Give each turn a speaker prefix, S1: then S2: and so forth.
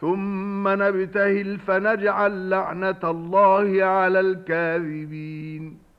S1: ثم نبتهل فنجعل لعنة الله على الكاذبين